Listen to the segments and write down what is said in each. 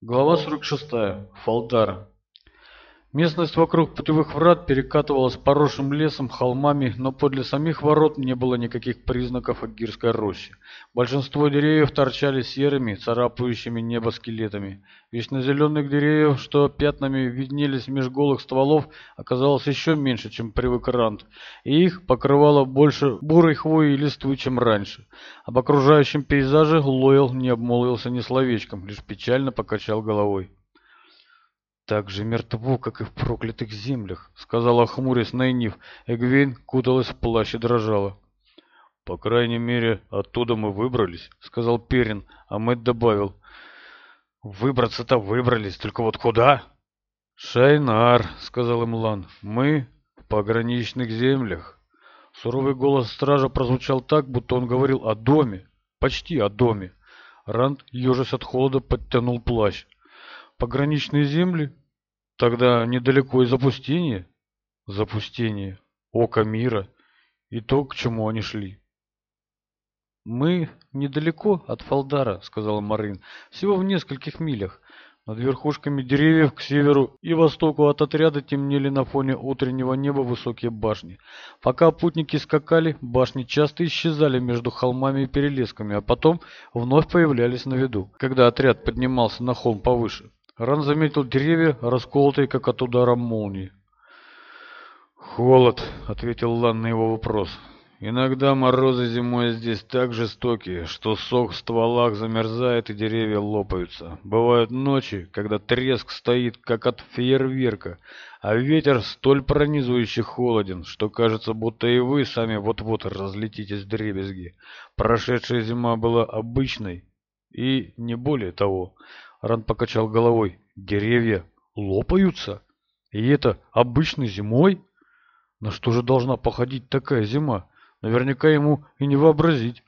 Глава 46. Фалдара. Местность вокруг путевых врат перекатывалась поросшим лесом, холмами, но подле самих ворот не было никаких признаков Агирской Руси. Большинство деревьев торчали серыми, царапающими небо скелетами. Вечно зеленых деревьев, что пятнами виднелись меж голых стволов, оказалось еще меньше, чем привык Рант, и их покрывало больше бурой хвои и листвы, чем раньше. Об окружающем пейзаже Лойл не обмолвился ни словечком, лишь печально покачал головой так же мертво, как и в проклятых землях», — сказала хмурясь Найниф. Эгвейн куталась в плащ и дрожала. «По крайней мере, оттуда мы выбрались», — сказал Перин, а Мэтт добавил. «Выбраться-то выбрались, только вот куда?» «Шайнар», — сказал им Лан, — «мы в пограничных землях». Суровый голос стража прозвучал так, будто он говорил о доме, почти о доме. Ранд, ежась от холода, подтянул плащ пограничные земли? Тогда недалеко и запустение. Запустение, око мира и то, к чему они шли. «Мы недалеко от Фалдара», — сказал Марин, — «всего в нескольких милях. Над верхушками деревьев к северу и востоку от отряда темнели на фоне утреннего неба высокие башни. Пока путники скакали, башни часто исчезали между холмами и перелесками, а потом вновь появлялись на виду, когда отряд поднимался на холм повыше. Ран заметил деревья, расколотые, как от удара молнии. «Холод», — ответил Лан на его вопрос. «Иногда морозы зимой здесь так жестокие, что сок в стволах замерзает и деревья лопаются. Бывают ночи, когда треск стоит, как от фейерверка, а ветер столь пронизывающе холоден, что кажется, будто и вы сами вот-вот разлетитесь в дребезги. Прошедшая зима была обычной и не более того. Ран покачал головой. Деревья лопаются? И это обычно зимой? На что же должна походить такая зима? Наверняка ему и не вообразить.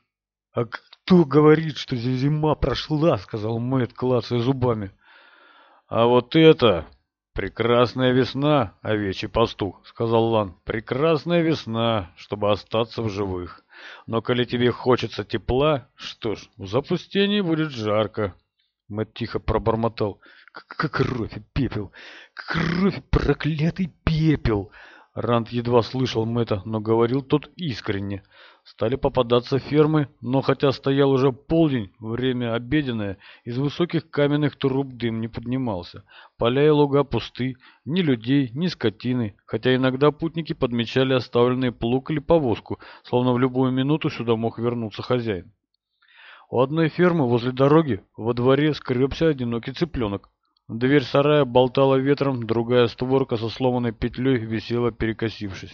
А кто говорит, что зима прошла? Сказал Мэтт, клацая зубами. А вот это... «Прекрасная весна, овечий пастух», — сказал Лан. «Прекрасная весна, чтобы остаться в живых. Но коли тебе хочется тепла, что ж, в запустении будет жарко. Мэтт тихо пробормотал. «Как кровь и пепел! Кровь проклятый пепел!» Ранд едва слышал Мэтта, но говорил тот искренне. Стали попадаться фермы, но хотя стоял уже полдень, время обеденное, из высоких каменных труб дым не поднимался. Поля и луга пусты, ни людей, ни скотины, хотя иногда путники подмечали оставленный плуг или повозку, словно в любую минуту сюда мог вернуться хозяин. У одной фермы возле дороги во дворе скребся одинокий цыпленок. Дверь сарая болтала ветром, другая створка со сломанной петлей висела, перекосившись.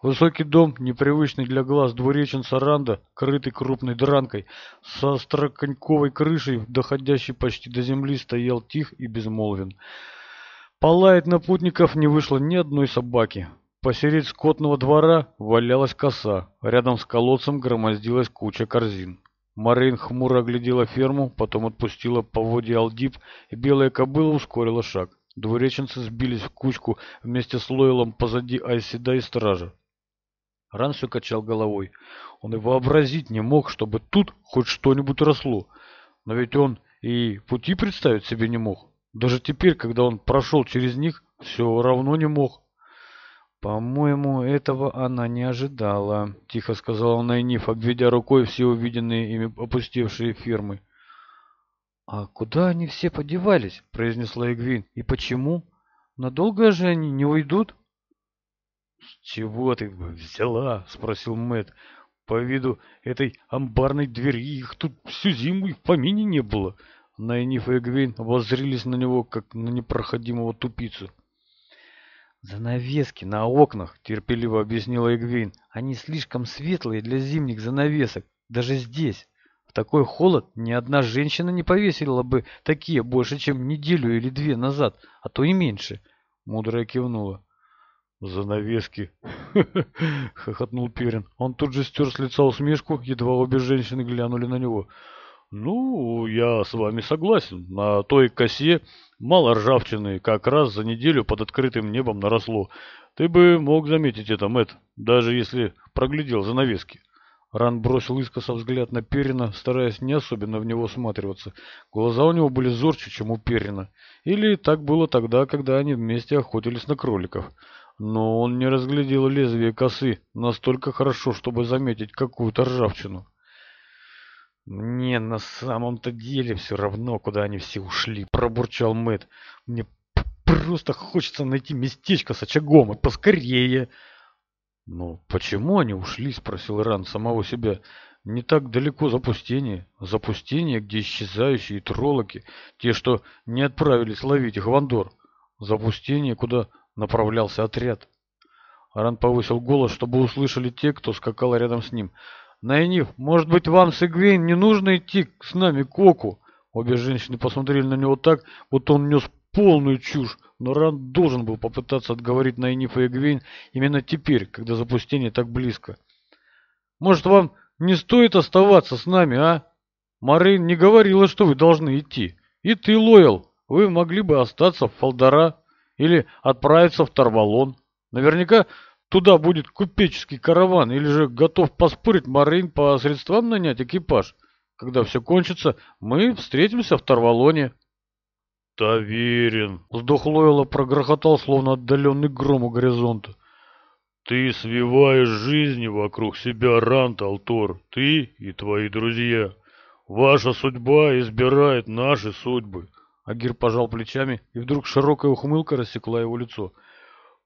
Высокий дом, непривычный для глаз двуречен Ранда, крытый крупной дранкой, со строконьковой крышей, доходящей почти до земли, стоял тих и безмолвен. Полаять на путников не вышло ни одной собаки. Посередь скотного двора валялась коса, рядом с колодцем громоздилась куча корзин. Марин хмуро оглядела ферму, потом отпустила поводья Алдип, и белая кобыла ускорила шаг. Двореченцы сбились в кучку вместе с Лойлом позади Айседа и стража. Ран все качал головой. Он и вообразить не мог, чтобы тут хоть что-нибудь росло. Но ведь он и пути представить себе не мог. Даже теперь, когда он прошел через них, все равно не мог. «По-моему, этого она не ожидала», — тихо сказала Найниф, обведя рукой все увиденные ими опустевшие фирмы. «А куда они все подевались?» — произнесла Игвин. «И почему? Надолго же они не уйдут?» «С чего ты взяла?» — спросил Мэтт. «По виду этой амбарной двери их тут всю зиму и в помине не было». Найниф и Игвин обозрились на него, как на непроходимого тупицу. «Занавески на окнах», — терпеливо объяснила Эгвейн. «Они слишком светлые для зимних занавесок, даже здесь. В такой холод ни одна женщина не повесила бы такие больше, чем неделю или две назад, а то и меньше». Мудрая кивнула. «Занавески!» — хохотнул Перин. Он тут же стер с лица усмешку, едва обе женщины глянули на него. «Ну, я с вами согласен. На той косе Мало ржавчины как раз за неделю под открытым небом наросло. Ты бы мог заметить это, Мэтт, даже если проглядел занавески. Ран бросил искоса взгляд на Перина, стараясь не особенно в него всматриваться. Глаза у него были зорче, чем у Перина. Или так было тогда, когда они вместе охотились на кроликов. Но он не разглядел лезвие косы настолько хорошо, чтобы заметить какую-то ржавчину. «Мне на самом-то деле все равно, куда они все ушли», — пробурчал Мэтт. «Мне просто хочется найти местечко с очагом и поскорее». «Ну, почему они ушли?» — спросил Ран самого себя. «Не так далеко запустение. Запустение, где исчезающие троллоки, те, что не отправились ловить их в Андор. Запустение, куда направлялся отряд». Ран повысил голос, чтобы услышали те, кто скакал рядом с ним. Найниф, может быть, вам с Игвейн не нужно идти с нами к Оку?» Обе женщины посмотрели на него так, вот он нес полную чушь, но Ран должен был попытаться отговорить Найниф и Эгвейн именно теперь, когда запустение так близко. «Может, вам не стоит оставаться с нами, а? Марин не говорила, что вы должны идти. И ты, Лойл, вы могли бы остаться в Фалдора или отправиться в Тарвалон. Наверняка Туда будет купеческий караван, или же готов поспорить Марин по средствам нанять экипаж. Когда все кончится, мы встретимся в Тарвалоне. Таверин, вздох Лойла прогрохотал, словно отдаленный гром у горизонта. Ты свиваешь жизни вокруг себя, Рант Алтор, ты и твои друзья. Ваша судьба избирает наши судьбы. Агир пожал плечами, и вдруг широкая ухмылка рассекла его лицо. —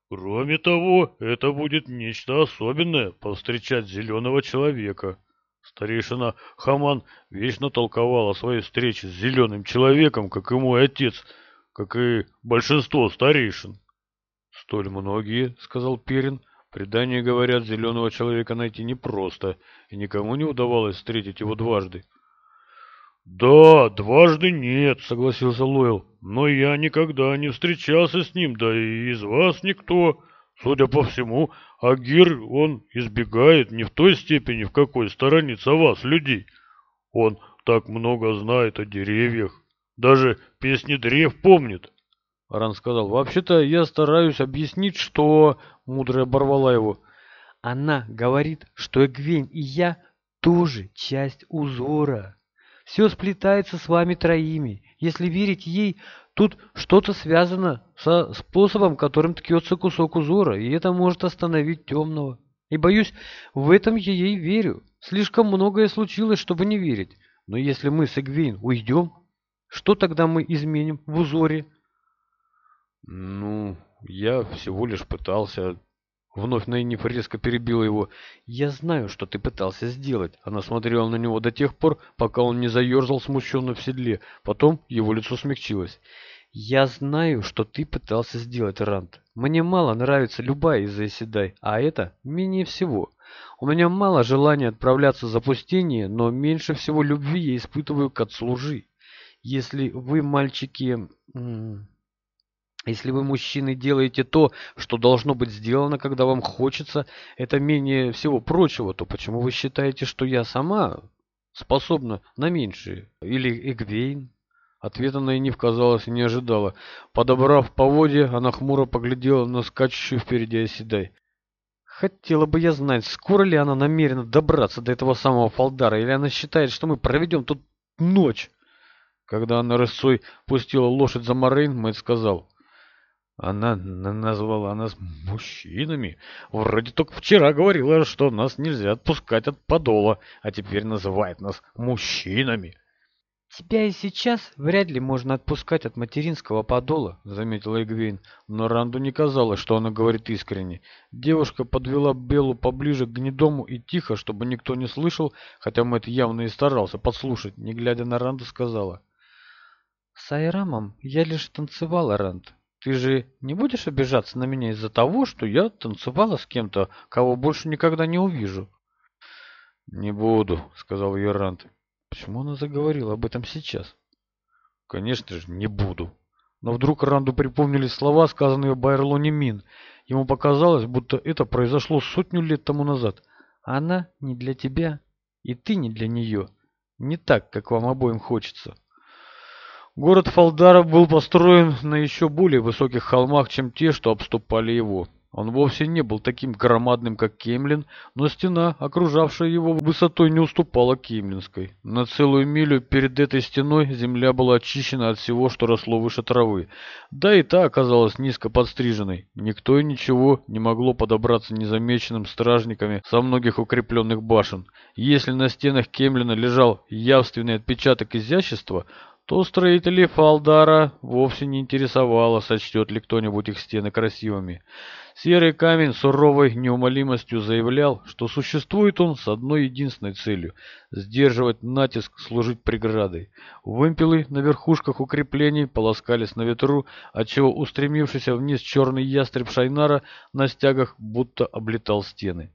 Кроме того, это будет нечто особенное – повстречать зеленого человека. Старейшина Хаман вечно толковал о своей встрече с зеленым человеком, как и мой отец, как и большинство старейшин. «Столь многие», – сказал Перин, – «предания говорят, зеленого человека найти непросто, и никому не удавалось встретить его дважды. «Да, дважды нет», — согласился Лойл. «Но я никогда не встречался с ним, да и из вас никто. Судя по всему, Агир он избегает не в той степени, в какой сторонится вас, людей. Он так много знает о деревьях, даже песни древ помнит». Ран сказал, «Вообще-то я стараюсь объяснить, что...» — мудрая оборвала его. «Она говорит, что Эгвень и я тоже часть узора» все сплетается с вами троими. Если верить ей, тут что-то связано со способом, которым ткется кусок узора, и это может остановить темного. И, боюсь, в этом я ей верю. Слишком многое случилось, чтобы не верить. Но если мы с Эгвейн уйдем, что тогда мы изменим в узоре? Ну, я всего лишь пытался Вновь Найниф резко перебила его. «Я знаю, что ты пытался сделать». Она смотрела на него до тех пор, пока он не заерзал смущенно в седле. Потом его лицо смягчилось. «Я знаю, что ты пытался сделать, Рант. Мне мало нравится любая из Эсседай, а это менее всего. У меня мало желания отправляться за пустение, но меньше всего любви я испытываю к отслужи. Если вы, мальчики... Если вы, мужчины, делаете то, что должно быть сделано, когда вам хочется, это менее всего прочего, то почему вы считаете, что я сама способна на меньшее? Или Эгвейн? Ответа на не казалось, не ожидала. Подобрав поводья, она хмуро поглядела на скачущую впереди оседай. Хотела бы я знать, скоро ли она намерена добраться до этого самого Фалдара, или она считает, что мы проведем тут ночь. Когда она рысой пустила лошадь за Морейн, Мэтт сказал... Она назвала нас мужчинами. Вроде только вчера говорила, что нас нельзя отпускать от подола, а теперь называет нас мужчинами. «Тебя и сейчас вряд ли можно отпускать от материнского подола», — заметила Эгвейн. Но Ранду не казалось, что она говорит искренне. Девушка подвела Беллу поближе к гнедому и тихо, чтобы никто не слышал, хотя Мэтт явно и старался подслушать, не глядя на Ранду, сказала. «С Айрамом я лишь танцевала, Ранд. Ты же не будешь обижаться на меня из-за того, что я танцевала с кем-то, кого больше никогда не увижу?» «Не буду», — сказал Йорант. «Почему она заговорила об этом сейчас?» «Конечно же, не буду». Но вдруг Ранду припомнили слова, сказанные Байерлоне Мин. Ему показалось, будто это произошло сотню лет тому назад. «Она не для тебя, и ты не для нее. Не так, как вам обоим хочется». Город Фалдаров был построен на еще более высоких холмах, чем те, что обступали его. Он вовсе не был таким громадным, как Кемлин, но стена, окружавшая его высотой, не уступала Кемлинской. На целую милю перед этой стеной земля была очищена от всего, что росло выше травы. Да и та оказалась низко подстриженной. Никто и ничего не могло подобраться незамеченным стражниками со многих укрепленных башен. Если на стенах Кемлина лежал явственный отпечаток изящества, то строителей Фалдара вовсе не интересовало, сочтет ли кто-нибудь их стены красивыми. Серый камень суровой неумолимостью заявлял, что существует он с одной единственной целью – сдерживать натиск, служить преградой. Вымпелы на верхушках укреплений полоскались на ветру, отчего устремившийся вниз черный ястреб Шайнара на стягах будто облетал стены.